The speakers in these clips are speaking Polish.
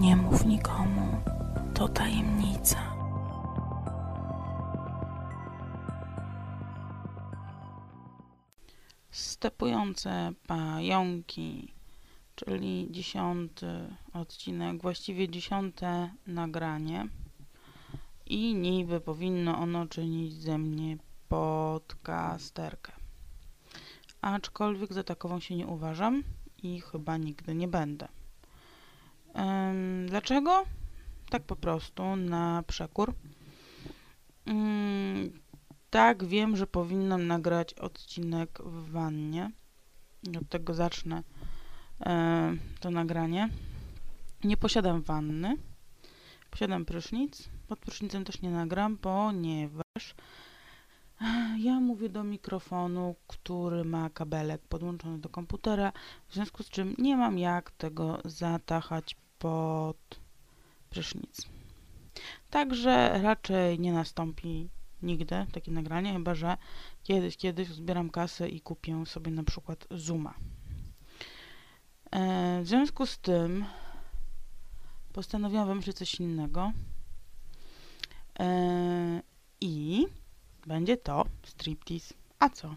Nie mów nikomu, to tajemnica. Stepujące pająki, czyli dziesiąty odcinek, właściwie dziesiąte nagranie. I niby powinno ono czynić ze mnie podcasterkę. Aczkolwiek za takową się nie uważam i chyba nigdy nie będę. Dlaczego? Tak po prostu, na przekór. Tak, wiem, że powinnam nagrać odcinek w wannie. Od tego zacznę to nagranie. Nie posiadam wanny. Posiadam prysznic. Pod prysznicem też nie nagram, ponieważ ja mówię do mikrofonu, który ma kabelek podłączony do komputera, w związku z czym nie mam jak tego zatachać pod prysznic. Także raczej nie nastąpi nigdy takie nagranie, chyba że kiedyś, kiedyś zbieram kasę i kupię sobie na przykład Zooma. E, w związku z tym postanowiłam wymyślić coś innego e, i będzie to striptease. A co?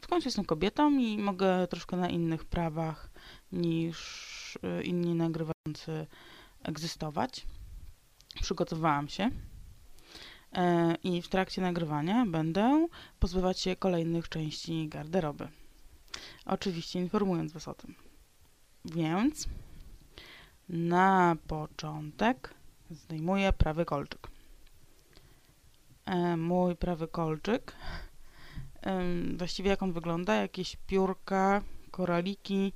W końcu jestem kobietą i mogę troszkę na innych prawach niż e, inni nagrywający egzystować. Przygotowałam się e, i w trakcie nagrywania będę pozbywać się kolejnych części garderoby. Oczywiście informując Was o tym. Więc na początek zdejmuję prawy kolczyk. E, mój prawy kolczyk. Właściwie jak on wygląda? Jakieś piórka, koraliki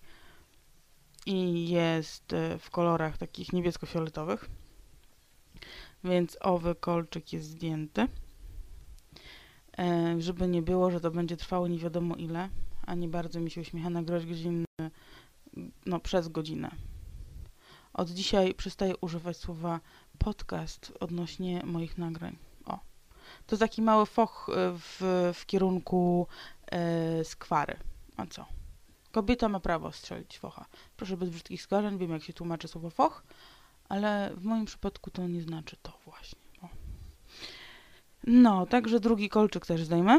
i jest e, w kolorach takich niebiesko-fioletowych. Więc owy kolczyk jest zdjęty. E, żeby nie było, że to będzie trwało nie wiadomo ile, a nie bardzo mi się uśmiecha nagrać godzinny, no przez godzinę. Od dzisiaj przestaję używać słowa podcast odnośnie moich nagrań. O, to taki mały foch e, w, w kierunku e, skwary. A co? Kobieta ma prawo strzelić focha. Proszę bez brzydkich skojarzeń, wiem jak się tłumaczy słowo foch, ale w moim przypadku to nie znaczy to właśnie. O. No, także drugi kolczyk też zdejmę.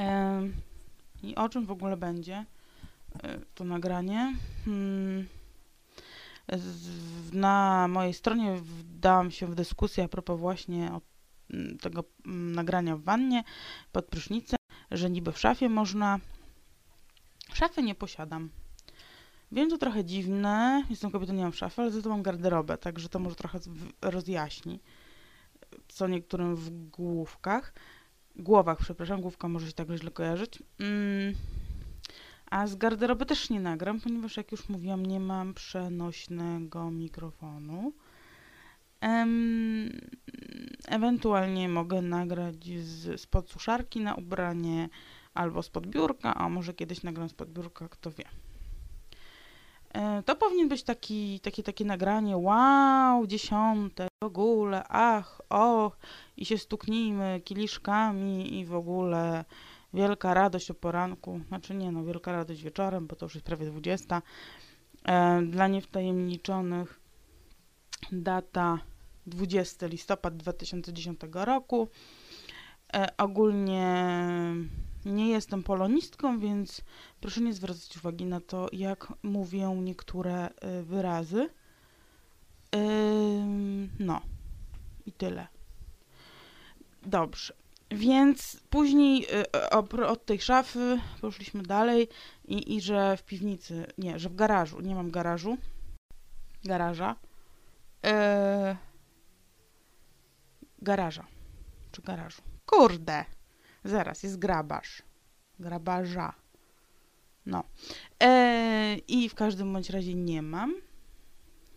E, I o czym w ogóle będzie e, to nagranie? Hmm. Z, na mojej stronie wdałam się w dyskusję a propos właśnie mm, tego mm, nagrania w wannie pod prysznicem, że niby w szafie można Szafy nie posiadam. Wiem, to trochę dziwne. Jestem kobietą, nie mam szafy, ale za to mam garderobę, także to może trochę rozjaśni, co niektórym w główkach. Głowach, przepraszam, główka może się tak źle kojarzyć. Mm. A z garderoby też nie nagram, ponieważ jak już mówiłam, nie mam przenośnego mikrofonu. Em, ewentualnie mogę nagrać z, spod suszarki na ubranie, albo spod biurka, a może kiedyś nagram spod biurka, kto wie. E, to powinien być taki, takie, takie nagranie, wow, dziesiąte, w ogóle, ach, och, i się stuknijmy kieliszkami i w ogóle wielka radość o poranku, znaczy nie no, wielka radość wieczorem, bo to już jest prawie 20. E, dla niewtajemniczonych data 20 listopad 2010 roku. E, ogólnie nie jestem polonistką, więc proszę nie zwracać uwagi na to, jak mówią niektóre y, wyrazy. No. I tyle. Dobrze. Więc później y, od tej szafy poszliśmy dalej i, i że w piwnicy, nie, że w garażu, nie mam garażu, garaża, yy, garaża, czy garażu, kurde, Zaraz, jest grabarz. Grabarza. No. E, I w każdym bądź razie nie mam.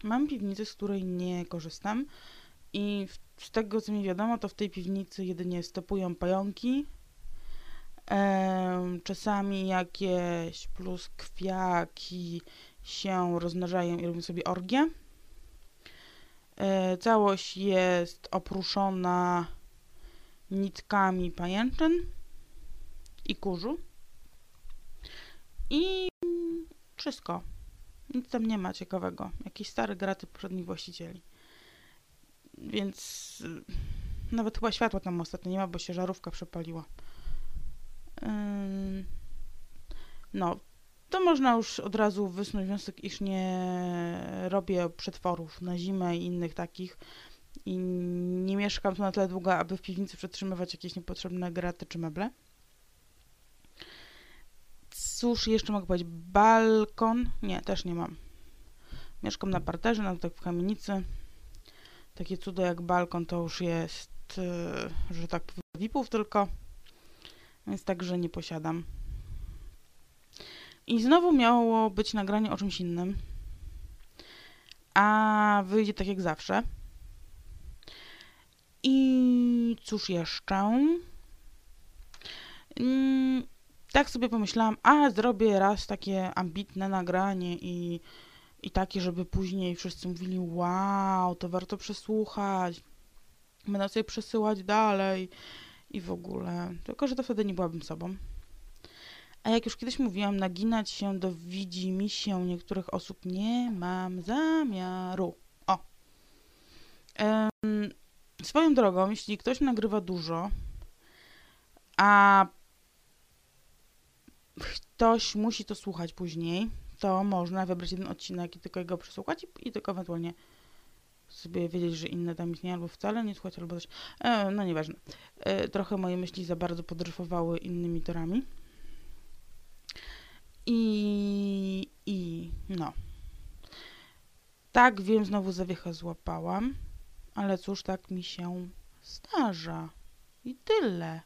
Mam piwnicę, z której nie korzystam. I w, z tego, co mi wiadomo, to w tej piwnicy jedynie stopują pająki. E, czasami jakieś pluskwiaki się rozmnażają i robią sobie orgie. E, całość jest opruszona nitkami pajęczyn i kurzu. I wszystko. Nic tam nie ma ciekawego. Jakiś stary graty poprzednich właścicieli. Więc y, nawet chyba światła tam ostatnio nie ma, bo się żarówka przepaliła. No, to można już od razu wysnuć wniosek, iż nie robię przetworów na zimę i innych takich i nie mieszkam tu na tyle długo, aby w piwnicy przetrzymywać jakieś niepotrzebne graty czy meble. Cóż, jeszcze mogę powiedzieć, balkon, nie, też nie mam. Mieszkam na parterze, no tak w kamienicy. Takie cudo jak balkon to już jest, yy, że tak powiem, VIP-ów tylko, więc także nie posiadam. I znowu miało być nagranie o czymś innym, a wyjdzie tak jak zawsze. I cóż jeszcze? Mm, tak sobie pomyślałam, a zrobię raz takie ambitne nagranie i, i takie, żeby później wszyscy mówili, wow, to warto przesłuchać, będę sobie przesyłać dalej i w ogóle. Tylko, że to wtedy nie byłabym sobą. A jak już kiedyś mówiłam, naginać się do widzi mi się niektórych osób nie mam zamiaru. O. Ym, swoją drogą, jeśli ktoś nagrywa dużo, a ktoś musi to słuchać później, to można wybrać jeden odcinek i tylko jego przesłuchać i, i tylko ewentualnie sobie wiedzieć, że inne tam istnieją, albo wcale nie słuchać, albo coś. E, no nieważne. E, trochę moje myśli za bardzo podryfowały innymi torami. I, i no. Tak, wiem, znowu zawiechę złapałam, ale cóż, tak mi się zdarza. I tyle.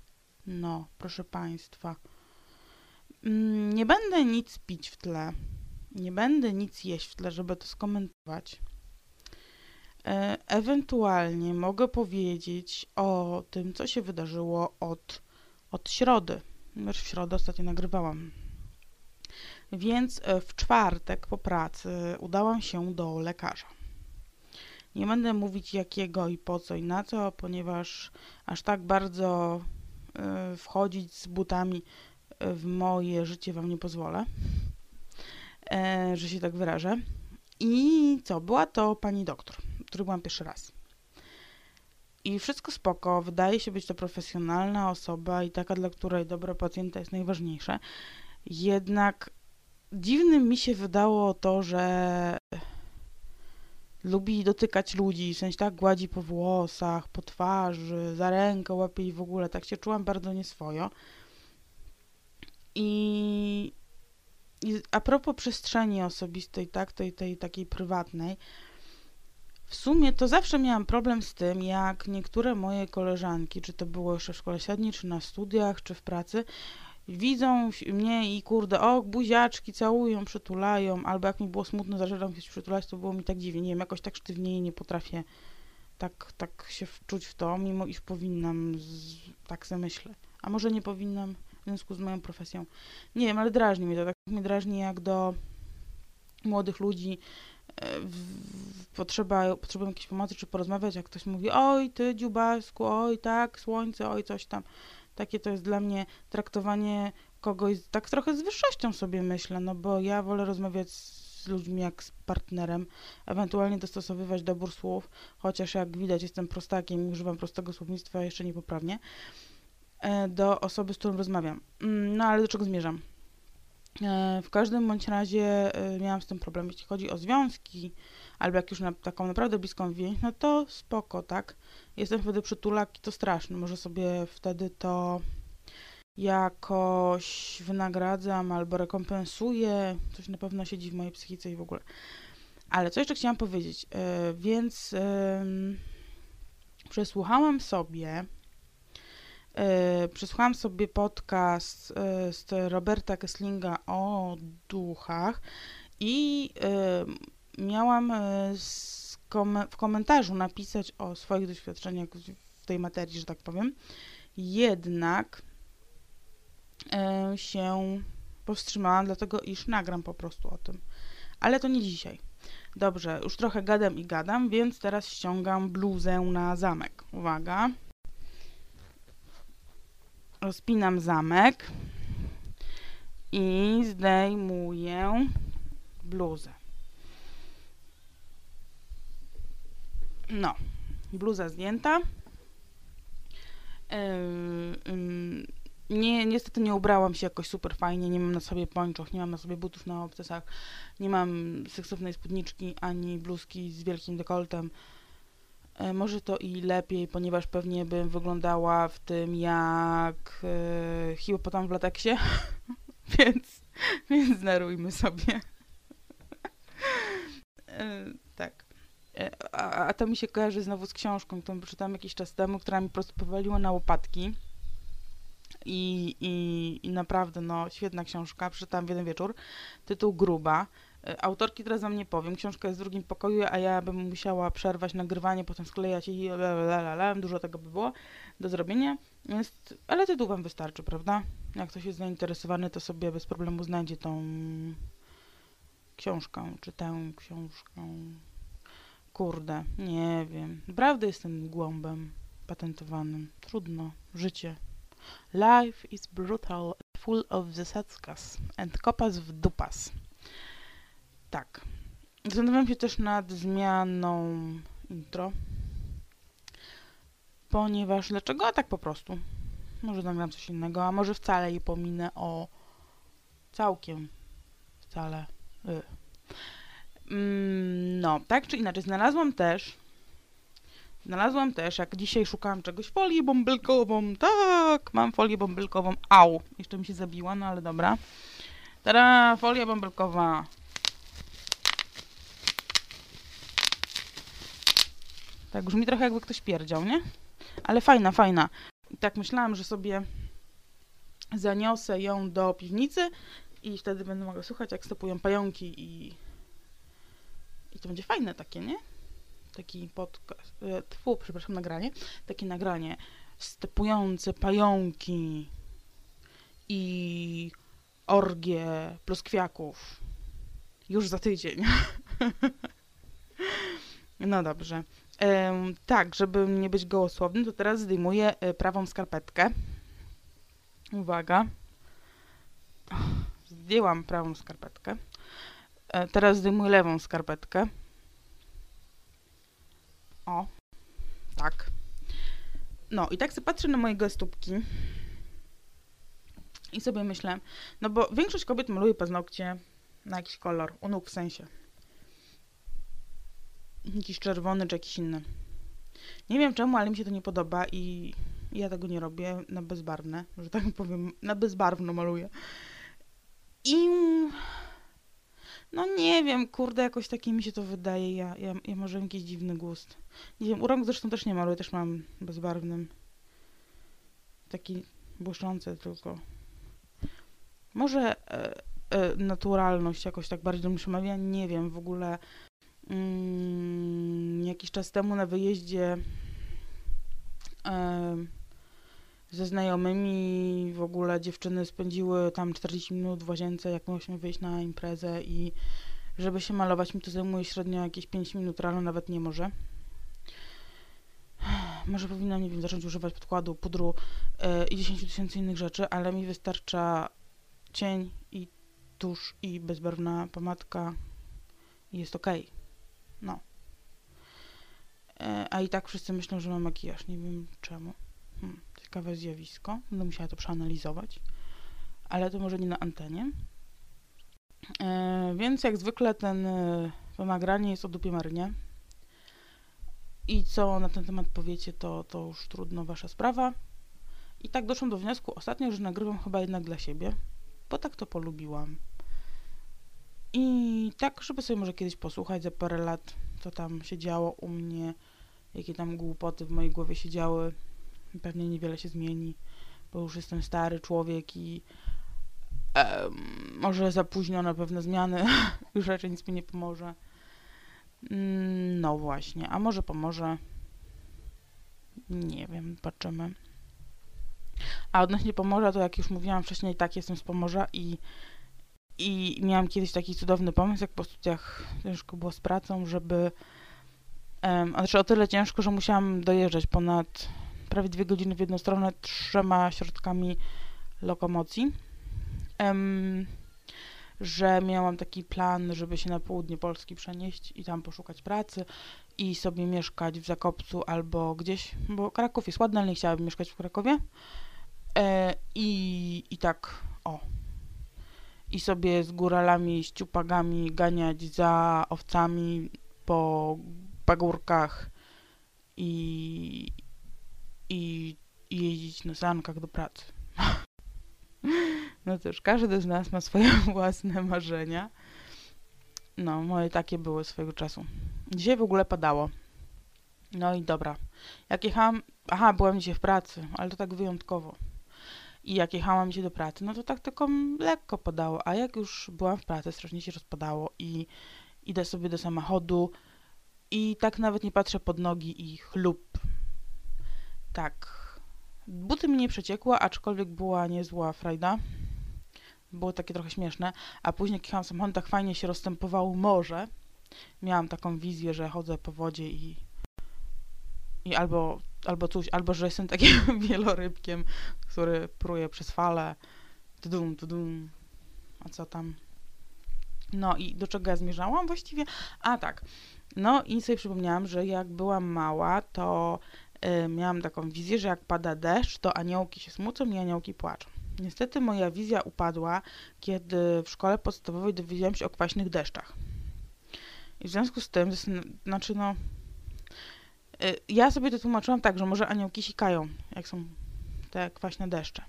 No, proszę Państwa. Mm, nie będę nic pić w tle. Nie będę nic jeść w tle, żeby to skomentować. E, ewentualnie mogę powiedzieć o tym, co się wydarzyło od, od środy. Już w środę ostatnio nagrywałam. Więc e, w czwartek po pracy udałam się do lekarza. Nie będę mówić jakiego i po co i na co, ponieważ aż tak bardzo y, wchodzić z butami w moje życie wam nie pozwolę, y, że się tak wyrażę. I co? Była to pani doktor, który byłam pierwszy raz. I wszystko spoko, wydaje się być to profesjonalna osoba i taka, dla której dobro pacjenta jest najważniejsze. Jednak dziwnym mi się wydało to, że lubi dotykać ludzi, w sensie tak gładzi po włosach, po twarzy, za rękę łapie i w ogóle. Tak się czułam bardzo nieswojo. I, i a propos przestrzeni osobistej, tak, tej, tej takiej prywatnej, w sumie to zawsze miałam problem z tym, jak niektóre moje koleżanki, czy to było jeszcze w szkole średniej, czy na studiach, czy w pracy, widzą mnie i kurde, o, buziaczki całują, przytulają, albo jak mi było smutno, zaczęłam się przytulać, to było mi tak dziwnie, nie wiem, jakoś tak sztywniej nie potrafię tak, tak się wczuć w to, mimo iż powinnam, z, tak sobie myślę. A może nie powinnam w związku z moją profesją. Nie wiem, ale drażni mnie to, tak mnie drażni jak do młodych ludzi, e, w, w, potrzeba, potrzebują jakiejś pomocy, czy porozmawiać, jak ktoś mówi, oj, ty dziubasku, oj, tak, słońce, oj, coś tam. Takie to jest dla mnie traktowanie kogoś tak trochę z wyższością sobie myślę, no bo ja wolę rozmawiać z ludźmi jak z partnerem, ewentualnie dostosowywać dobór słów, chociaż jak widać jestem prostakiem i używam prostego słownictwa jeszcze niepoprawnie, e, do osoby, z którą rozmawiam. Mm, no ale do czego zmierzam? E, w każdym bądź razie e, miałam z tym problem, jeśli chodzi o związki, albo jak już na taką naprawdę bliską więź, no to spoko, tak? Jestem wtedy przytulak i to straszne. Może sobie wtedy to jakoś wynagradzam albo rekompensuję. Coś na pewno siedzi w mojej psychice i w ogóle. Ale co jeszcze chciałam powiedzieć? Yy, więc yy, przesłuchałam sobie yy, przesłuchałam sobie podcast z Roberta Kesslinga o duchach i miałam z kom w komentarzu napisać o swoich doświadczeniach w tej materii, że tak powiem. Jednak e, się powstrzymałam, dlatego iż nagram po prostu o tym. Ale to nie dzisiaj. Dobrze, już trochę gadam i gadam, więc teraz ściągam bluzę na zamek. Uwaga. Rozpinam zamek i zdejmuję bluzę. No, bluza zdjęta. Yy, nie, niestety nie ubrałam się jakoś super fajnie, nie mam na sobie pończoch, nie mam na sobie butów na obcasach, nie mam seksownej spódniczki ani bluzki z wielkim dekoltem. E, może to i lepiej, ponieważ pewnie bym wyglądała w tym jak e, hipopotam w lateksie, więc, więc narujmy sobie. E, a, a to mi się kojarzy znowu z książką, którą przeczytałam jakiś czas temu, która mi po prostu powaliła na łopatki. I, i, I naprawdę, no, świetna książka, przeczytałam w jeden wieczór. Tytuł Gruba. E, autorki teraz wam nie powiem, książka jest w drugim pokoju, a ja bym musiała przerwać nagrywanie, potem sklejać i lalalala, dużo tego by było do zrobienia. Jest, ale tytuł wam wystarczy, prawda? Jak ktoś jest zainteresowany, to sobie bez problemu znajdzie tą książkę, czy tę książkę. Kurde, nie wiem. Naprawdę jestem głąbem patentowanym. Trudno. Życie. Life is brutal, full of zasadzkas and kopas w dupas. Tak. Zastanawiam się też nad zmianą intro. Ponieważ, dlaczego? A tak po prostu. Może nagram coś innego, a może wcale je pominę o całkiem wcale. Y. Mm, no, tak czy inaczej, znalazłam też Znalazłam też, jak dzisiaj szukałam czegoś, folię bąbelkową. Tak, mam folię bąbelkową. Au, jeszcze mi się zabiła, no ale dobra. Tada, folia bąbelkowa. Tak, brzmi trochę jakby ktoś pierdział, nie? Ale fajna, fajna. Tak myślałam, że sobie zaniosę ją do piwnicy i wtedy będę mogła słuchać, jak stopują pająki i... To będzie fajne takie, nie? taki podcast, e, tfu, przepraszam, nagranie, takie nagranie stepujące pająki i orgie pluskwiaków już za tydzień. no dobrze. tak, żeby nie być gołosłownym, to teraz zdejmuję e, prawą skarpetkę. Uwaga. Zdjęłam prawą skarpetkę. E, teraz zdejmuję lewą skarpetkę. O, tak. No i tak sobie patrzę na moje stópki i sobie myślę, no bo większość kobiet maluje paznokcie na jakiś kolor, u nóg w sensie. Jakiś czerwony czy jakiś inny. Nie wiem czemu, ale mi się to nie podoba i ja tego nie robię na bezbarwne, że tak powiem, na bezbarwno maluję. I no nie wiem, kurde, jakoś takie mi się to wydaje. Ja, ja, ja może mam jakiś dziwny gust. Nie wiem, u rąk zresztą też nie maluję, też mam bezbarwnym. Taki błyszczący tylko. Może e, e, naturalność jakoś tak bardziej do mnie przemawia, nie wiem, w ogóle mm, jakiś czas temu na wyjeździe e, ze znajomymi w ogóle dziewczyny spędziły tam 40 minut w łazience, jak mieliśmy wyjść na imprezę i żeby się malować mi to zajmuje średnio jakieś 5 minut, rano nawet nie może. Może powinnam, nie wiem, zacząć używać podkładu, pudru yy, i 10 tysięcy innych rzeczy, ale mi wystarcza cień i tusz i bezbarwna pomadka i jest ok. No. Yy, a i tak wszyscy myślą, że mam makijaż, nie wiem czemu. Ciekawe zjawisko. Będę musiała to przeanalizować. Ale to może nie na antenie. E, więc jak zwykle ten, e, to nagranie jest o dupie Marynie. I co na ten temat powiecie, to, to już trudno wasza sprawa. I tak doszłam do wniosku ostatnio, że nagrywam chyba jednak dla siebie, bo tak to polubiłam. I tak, żeby sobie może kiedyś posłuchać za parę lat, co tam się działo u mnie, jakie tam głupoty w mojej głowie się działy, pewnie niewiele się zmieni, bo już jestem stary człowiek i e, może za późno na pewne zmiany, już raczej nic mi nie pomoże. Mm, no właśnie, a może pomoże? Nie wiem, patrzymy. A odnośnie Pomorza, to jak już mówiłam wcześniej, tak jestem z Pomorza i, i miałam kiedyś taki cudowny pomysł, jak po studiach ciężko było z pracą, żeby um, znaczy o tyle ciężko, że musiałam dojeżdżać ponad prawie dwie godziny w jedną stronę trzema środkami lokomocji. Um, że miałam taki plan, żeby się na południe Polski przenieść i tam poszukać pracy i sobie mieszkać w Zakopcu albo gdzieś, bo Kraków jest ładny, ale nie chciałabym mieszkać w Krakowie. E, i, I tak, o. I sobie z góralami, z ciupagami ganiać za owcami po pagórkach i, i, i jeździć na sankach do pracy. No cóż, każdy z nas ma swoje własne marzenia. No, moje takie były swojego czasu. Dzisiaj w ogóle padało. No i dobra. Jak jechałam... Aha, byłam dzisiaj w pracy, ale to tak wyjątkowo. I jak jechałam się do pracy, no to tak tylko lekko padało. A jak już byłam w pracy, strasznie się rozpadało i idę sobie do samochodu i tak nawet nie patrzę pod nogi i chlub. Tak. Buty mi nie przeciekła, aczkolwiek była niezła frajda było takie trochę śmieszne, a później jak jechałam samochodem, tak fajnie się rozstępowało morze. Miałam taką wizję, że chodzę po wodzie i, i albo, albo coś, albo że jestem takim wielorybkiem, który pruje przez fale. Tudum, tudum. A co tam? No i do czego ja zmierzałam właściwie? A tak. No i sobie przypomniałam, że jak byłam mała, to y, miałam taką wizję, że jak pada deszcz, to aniołki się smucą i aniołki płaczą. Niestety moja wizja upadła, kiedy w szkole podstawowej dowiedziałam się o kwaśnych deszczach. I w związku z tym, znaczy no, y, ja sobie to tłumaczyłam tak, że może aniołki sikają, jak są te kwaśne deszcze.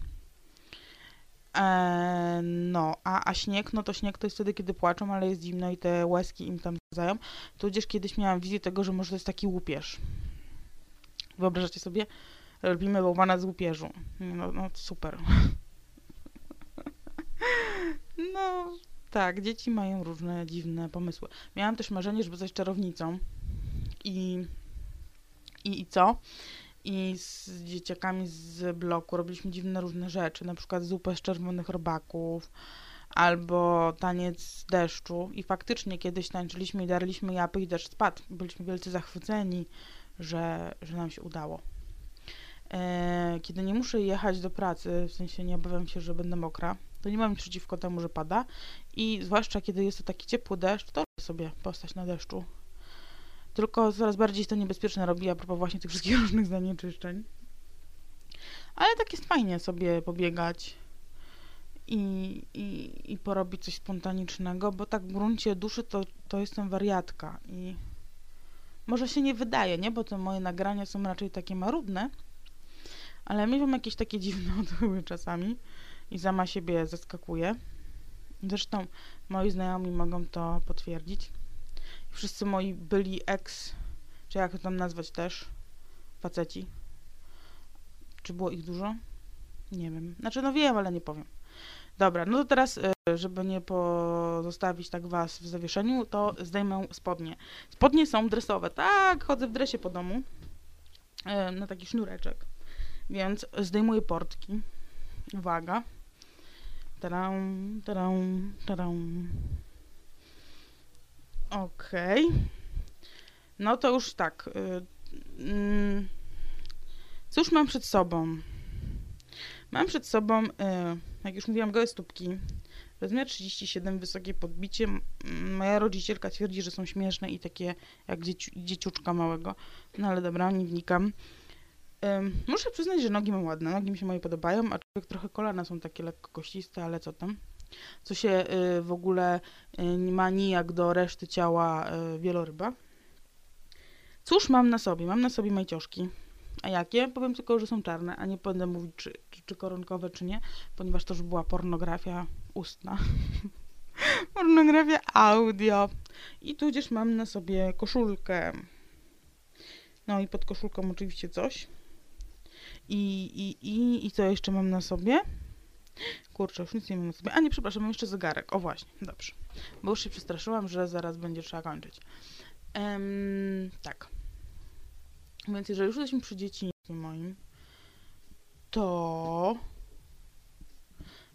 E, no, a, a śnieg, no to śnieg to jest wtedy, kiedy płaczą, ale jest zimno i te łezki im tam zadają. Tudzież kiedyś miałam wizję tego, że może to jest taki łupież. Wyobrażacie sobie? Robimy bałwana z łupieżu. No, no super. No, tak, dzieci mają różne dziwne pomysły. Miałam też marzenie, żeby zostać czarownicą. I, i, i co? I z dzieciakami z bloku robiliśmy dziwne różne rzeczy, na przykład zupę z czerwonych robaków, albo taniec deszczu. I faktycznie kiedyś tańczyliśmy i darliśmy japy i deszcz spadł. Byliśmy wielce zachwyceni, że, że nam się udało. E, kiedy nie muszę jechać do pracy, w sensie nie obawiam się, że będę mokra, to nie mam nic przeciwko temu, że pada. I zwłaszcza kiedy jest to taki ciepły deszcz, to sobie postać na deszczu. Tylko coraz bardziej to niebezpieczne robi a propos właśnie tych wszystkich różnych zanieczyszczeń. Ale tak jest fajnie sobie pobiegać i, i, i porobić coś spontanicznego, bo tak w gruncie duszy to, to jestem wariatka i może się nie wydaje, nie? Bo te moje nagrania są raczej takie marudne, ale miałam jakieś takie dziwne odchyły czasami i sama siebie zaskakuje. Zresztą moi znajomi mogą to potwierdzić. Wszyscy moi byli ex, czy jak to tam nazwać też, faceci. Czy było ich dużo? Nie wiem. Znaczy, no wiem, ale nie powiem. Dobra, no to teraz, e, żeby nie pozostawić tak was w zawieszeniu, to zdejmę spodnie. Spodnie są dresowe. Tak, chodzę w dresie po domu. E, na taki sznureczek. Więc zdejmuję portki. Uwaga. Tadam, tadam, tadam. Okej. Okay. No to już tak. Yy, cóż mam przed sobą? Mam przed sobą, yy, jak już mówiłam, gołe stópki. Rozmiar 37, wysokie podbicie. Moja rodzicielka twierdzi, że są śmieszne i takie jak dzieci, dzieciuczka małego. No ale dobra, nie wnikam. Muszę przyznać, że nogi mam ładne, nogi mi się moje podobają, aczkolwiek trochę kolana są takie lekko kościste, ale co tam? Co się y, w ogóle ma nijak do reszty ciała wieloryba. Cóż mam na sobie? Mam na sobie majcioszki. A jakie? Powiem tylko, że są czarne, a nie będę mówić, czy, czy, czy koronkowe, czy nie, ponieważ to już była pornografia ustna. pornografia audio. I tudzież mam na sobie koszulkę. No i pod koszulką oczywiście coś. I, i, i, I co jeszcze mam na sobie? Kurczę, już nic nie mam na sobie. A nie, przepraszam, mam jeszcze zegarek. O właśnie, dobrze. Bo już się przestraszyłam, że zaraz będzie trzeba kończyć. Um, tak. Więc jeżeli już jesteśmy przy dzieciństwie moim, to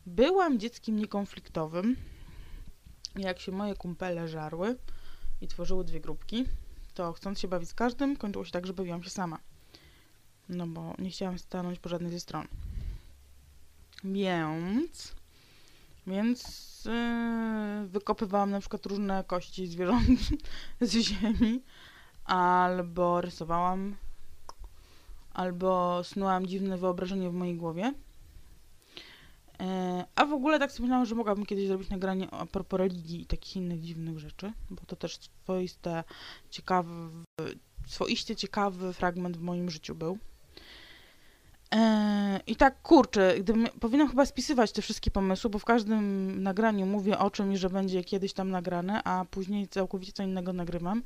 byłam dzieckiem niekonfliktowym. Jak się moje kumpele żarły i tworzyły dwie grupki, to chcąc się bawić z każdym, kończyło się tak, że bawiłam się sama. No bo nie chciałam stanąć po żadnej ze stron. Więc... Więc yy, wykopywałam na przykład różne kości zwierząt z ziemi. Albo rysowałam, albo snułam dziwne wyobrażenie w mojej głowie. E, a w ogóle tak sobie myślałam, że mogłabym kiedyś zrobić nagranie a propos religii i takich innych dziwnych rzeczy, bo to też swoiste, ciekawy, swoiście ciekawy fragment w moim życiu był. E, I tak, kurczę, gdybym, powinnam chyba spisywać te wszystkie pomysły, bo w każdym nagraniu mówię o czymś, że będzie kiedyś tam nagrane, a później całkowicie co innego nagrywam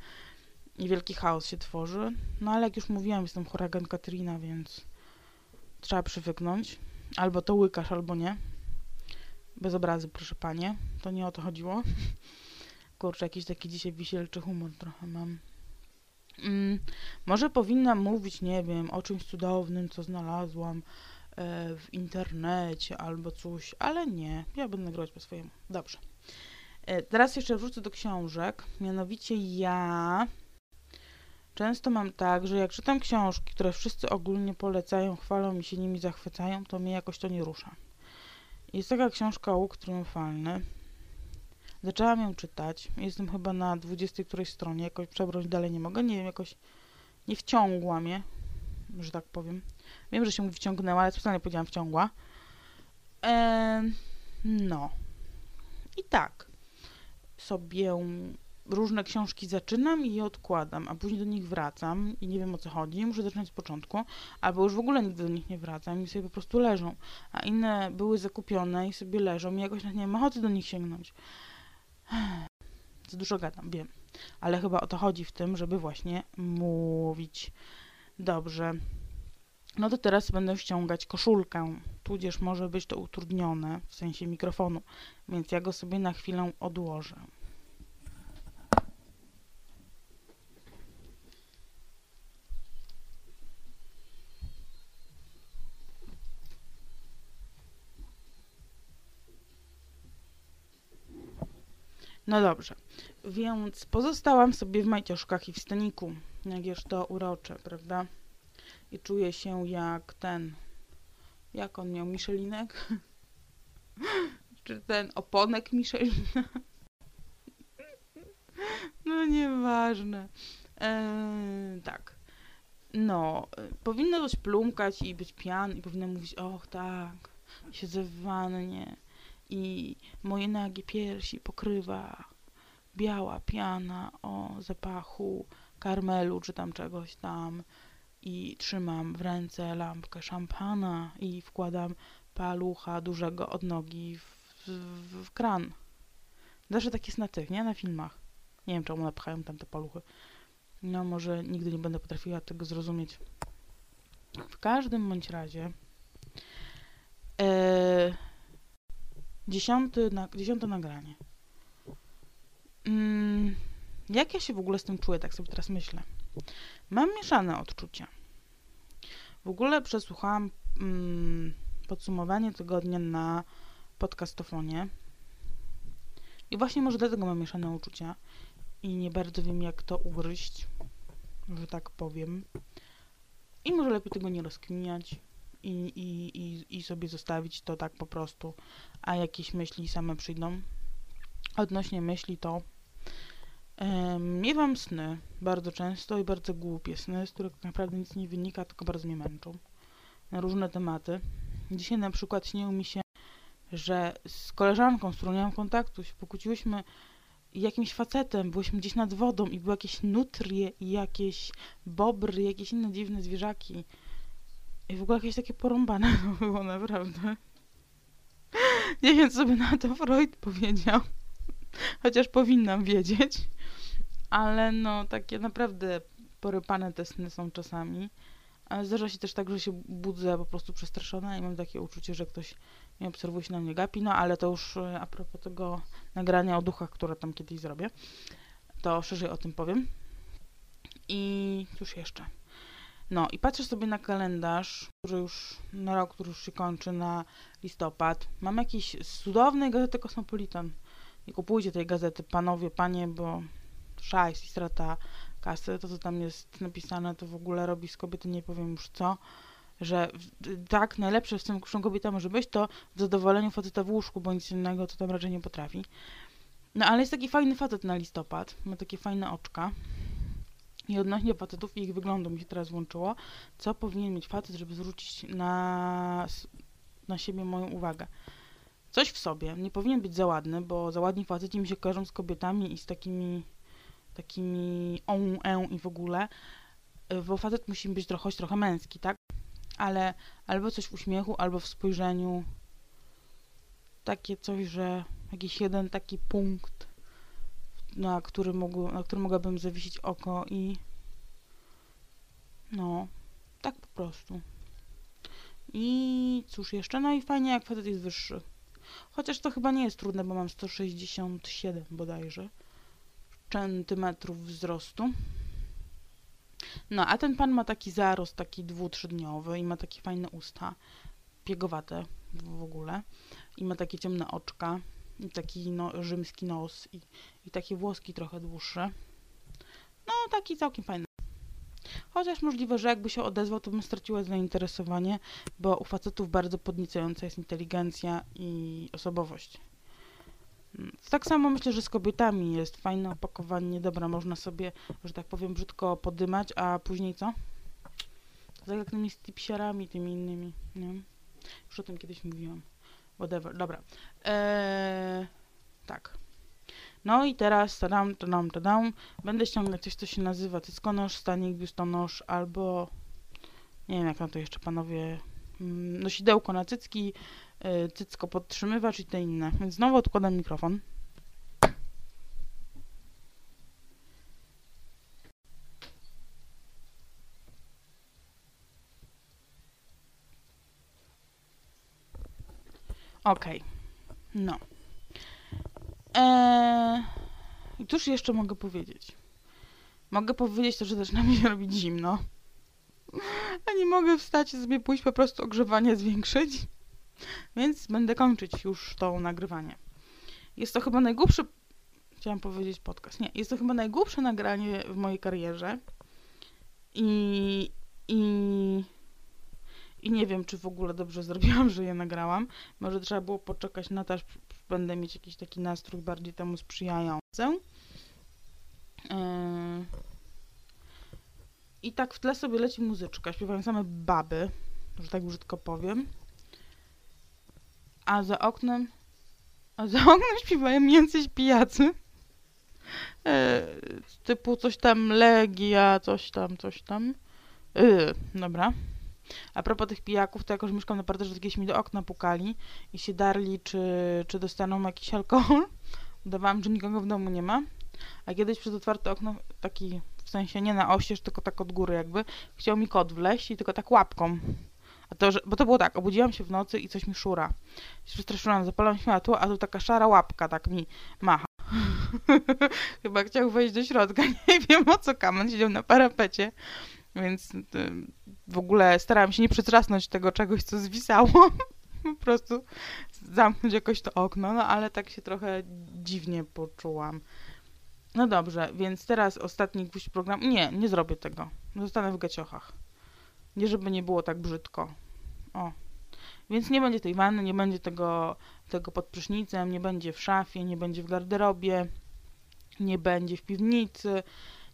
i wielki chaos się tworzy. No ale jak już mówiłam, jestem huragan Katrina, więc trzeba przywyknąć. Albo to łykasz, albo nie. Bez obrazy, proszę panie. To nie o to chodziło. Kurczę, jakiś taki dzisiaj wisielczy humor trochę mam. Mm, może powinnam mówić, nie wiem, o czymś cudownym, co znalazłam e, w internecie albo coś, ale nie. Ja będę nagrywać po swojemu. Dobrze. E, teraz jeszcze wrócę do książek. Mianowicie ja często mam tak, że jak czytam książki, które wszyscy ogólnie polecają, chwalą i się nimi zachwycają, to mnie jakoś to nie rusza. Jest taka książka Łuk Triumfalny. Zaczęłam ją czytać. Jestem chyba na 20 którejś stronie. Jakoś przebrnąć dalej nie mogę. Nie wiem, jakoś nie wciągła mnie, że tak powiem. Wiem, że się wciągnęła, ale specjalnie powiedziałam wciągła. Eee, no. I tak. Sobie różne książki zaczynam i je odkładam, a później do nich wracam i nie wiem o co chodzi, muszę zacząć z początku, albo już w ogóle nigdy do nich nie wracam i sobie po prostu leżą, a inne były zakupione i sobie leżą i jakoś nie mam ochoty do nich sięgnąć. Za dużo gadam, wiem, ale chyba o to chodzi w tym, żeby właśnie mówić. Dobrze. No to teraz będę ściągać koszulkę, tudzież może być to utrudnione w sensie mikrofonu, więc ja go sobie na chwilę odłożę. No dobrze, więc pozostałam sobie w majcioszkach i w staniku. Jakież to urocze, prawda? I czuję się jak ten... Jak on miał? Miszelinek? Czy ten oponek Michelina? no nieważne. Eee, tak. No, powinno coś plumkać i być pian i powinno mówić, och tak, siedzę w wannie i moje nagie piersi pokrywa biała piana o zapachu karmelu czy tam czegoś tam i trzymam w ręce lampkę szampana i wkładam palucha dużego od nogi w, w, w kran. Zawsze tak jest na tych, nie? Na filmach. Nie wiem, czemu napchają tam te paluchy. No, może nigdy nie będę potrafiła tego zrozumieć. W każdym bądź razie e, Dziesiąty, na, dziesiąte nagranie. Mm, jak ja się w ogóle z tym czuję, tak sobie teraz myślę. Mam mieszane odczucia. W ogóle przesłuchałam mm, podsumowanie tygodnia na podcastofonie. I właśnie może dlatego mam mieszane uczucia. I nie bardzo wiem, jak to ugryźć, że tak powiem. I może lepiej tego nie rozkminiać i, i, i, i sobie zostawić to tak po prostu, a jakieś myśli same przyjdą. Odnośnie myśli to miewam sny bardzo często i bardzo głupie sny, z których tak naprawdę nic nie wynika, tylko bardzo mnie męczą na różne tematy. Dzisiaj na przykład śnił mi się, że z koleżanką, z którą miałam kontaktu, się pokłóciłyśmy jakimś facetem, byłyśmy gdzieś nad wodą i były jakieś nutrie jakieś bobry, jakieś inne dziwne zwierzaki. I w ogóle jakieś takie porąbane to było naprawdę. Nie wiem, co sobie na to Freud powiedział. Chociaż powinnam wiedzieć. Ale no, takie naprawdę porypane te sny są czasami. Zdarza się też tak, że się budzę po prostu przestraszona i mam takie uczucie, że ktoś mnie obserwuje, się na mnie gapi. No, ale to już e, a propos tego nagrania o duchach, które tam kiedyś zrobię, to szerzej o tym powiem. I cóż jeszcze? No i patrzę sobie na kalendarz, który już na rok, który już się kończy na listopad. Mam jakiś cudownej gazety Kosmopolitan. Nie kupujcie tej gazety, panowie, panie, bo szajs i strata kasy. To, co tam jest napisane, to w ogóle robi z kobiety nie powiem już co. Że tak, najlepsze w tym, czym kobieta może być, to w zadowoleniu faceta w łóżku, bo nic innego to tam raczej nie potrafi. No ale jest taki fajny facet na listopad. Ma takie fajne oczka. I odnośnie facetów i ich wyglądu mi się teraz włączyło, co powinien mieć facet, żeby zwrócić na, na siebie moją uwagę. Coś w sobie. Nie powinien być za ładny, bo za ładni faceci mi się kojarzą z kobietami i z takimi takimi on, en i w ogóle, bo facet musi być trochę, trochę męski, tak? Ale albo coś w uśmiechu, albo w spojrzeniu. Takie coś, że jakiś jeden taki punkt, na który, mógł, na który mogłabym zawiesić oko i no, tak po prostu. I cóż jeszcze? No i fajnie, jak facet jest wyższy. Chociaż to chyba nie jest trudne, bo mam 167 bodajże centymetrów wzrostu. No, a ten pan ma taki zarost, taki dwu, trzydniowy i ma takie fajne usta, piegowate w ogóle. I ma takie ciemne oczka, i taki no, rzymski nos i, i takie włoski trochę dłuższe. No, taki całkiem fajny. Chociaż możliwe, że jakby się odezwał, to bym straciła zainteresowanie, bo u facetów bardzo podniecająca jest inteligencja i osobowość. Tak samo myślę, że z kobietami jest fajne opakowanie, dobra, można sobie, że tak powiem, brzydko podymać, a później co? Tak jak tymi stipsiarami, tymi innymi, nie? Już o tym kiedyś mówiłam. Whatever, dobra. Eee, tak. No i teraz tadam, tadam, tadam. Będę ściągać coś, co się nazywa cyckonosz, stanik, biustonosz albo nie wiem, jak na to jeszcze panowie mm, nosidełko na cycki, Y, cycko podtrzymywacz i te inne. Więc znowu odkładam mikrofon. Okej. Okay. No. Eee, I cóż jeszcze mogę powiedzieć? Mogę powiedzieć to, że zaczyna mi się robić zimno. A nie mogę wstać i sobie pójść po prostu ogrzewanie zwiększyć. Więc będę kończyć już to nagrywanie. Jest to chyba najgłupszy, chciałam powiedzieć podcast, nie, jest to chyba najgłupsze nagranie w mojej karierze i, i, nie wiem, czy w ogóle dobrze zrobiłam, że je nagrałam. Może trzeba było poczekać na to, aż będę mieć jakiś taki nastrój bardziej temu sprzyjający. Yy. I tak w tle sobie leci muzyczka, śpiewają same baby, że tak brzydko powiem a za oknem a za oknem śpiewają jacyś pijacy. E, typu coś tam Legia, coś tam, coś tam. E, dobra. A propos tych pijaków, to jakoś mieszkam na parterze, kiedyś mi do okna pukali i się darli, czy, czy dostaną jakiś alkohol. Udawałam, że nikogo w domu nie ma. A kiedyś przez otwarte okno, taki w sensie nie na oścież, tylko tak od góry jakby, chciał mi kot wleść i tylko tak łapką a to, że, bo to było tak, obudziłam się w nocy i coś mi szura. Się przestraszyłam, zapalam światło, a tu taka szara łapka tak mi macha. Chyba chciał wejść do środka, nie wiem o co kamen, siedział na parapecie, więc y, w ogóle starałam się nie przytrasnąć tego czegoś, co zwisało. po prostu zamknąć jakoś to okno, no ale tak się trochę dziwnie poczułam. No dobrze, więc teraz ostatni gwóźdź programu. Nie, nie zrobię tego. Zostanę w gaciochach. Nie, żeby nie było tak brzydko. O. Więc nie będzie tej wanny, nie będzie tego, tego pod prysznicem, nie będzie w szafie, nie będzie w garderobie, nie będzie w piwnicy,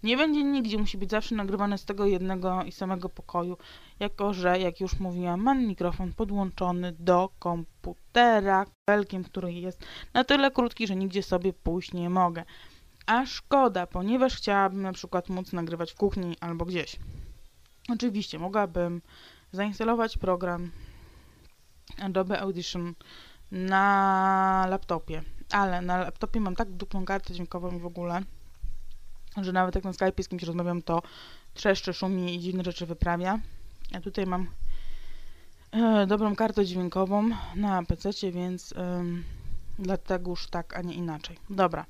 nie będzie nigdzie, musi być zawsze nagrywane z tego jednego i samego pokoju, jako że, jak już mówiłam, mam mikrofon podłączony do komputera kabelkiem, który jest na tyle krótki, że nigdzie sobie pójść nie mogę. A szkoda, ponieważ chciałabym na przykład móc nagrywać w kuchni albo gdzieś. Oczywiście mogłabym zainstalować program Adobe Audition na laptopie, ale na laptopie mam tak duplą kartę dźwiękową i w ogóle, że nawet jak na Skype z kimś rozmawiam, to trzeszczy, szumi i dziwne rzeczy wyprawia. Ja tutaj mam e, dobrą kartę dźwiękową na PC, więc dlatego już tak, a nie inaczej. Dobra.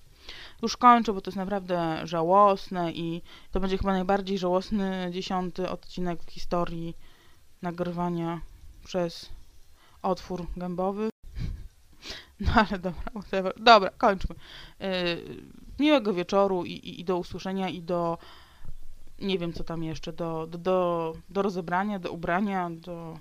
Już kończę, bo to jest naprawdę żałosne i to będzie chyba najbardziej żałosny dziesiąty odcinek w historii nagrywania przez otwór gębowy. No ale dobra, whatever. Dobra, kończmy. Yy, miłego wieczoru i, i, i, do usłyszenia i do nie wiem co tam jeszcze, do, do, do, do rozebrania, do ubrania, do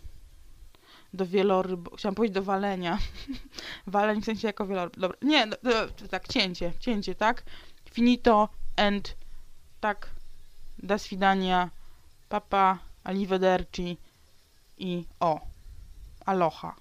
do wieloryb... Chciałam powiedzieć do walenia. Waleń w sensie jako wieloryb. Dobra, nie, do, do, tak, cięcie, cięcie, tak? Finito and tak da swidania, papa, arrivederci i o, aloha.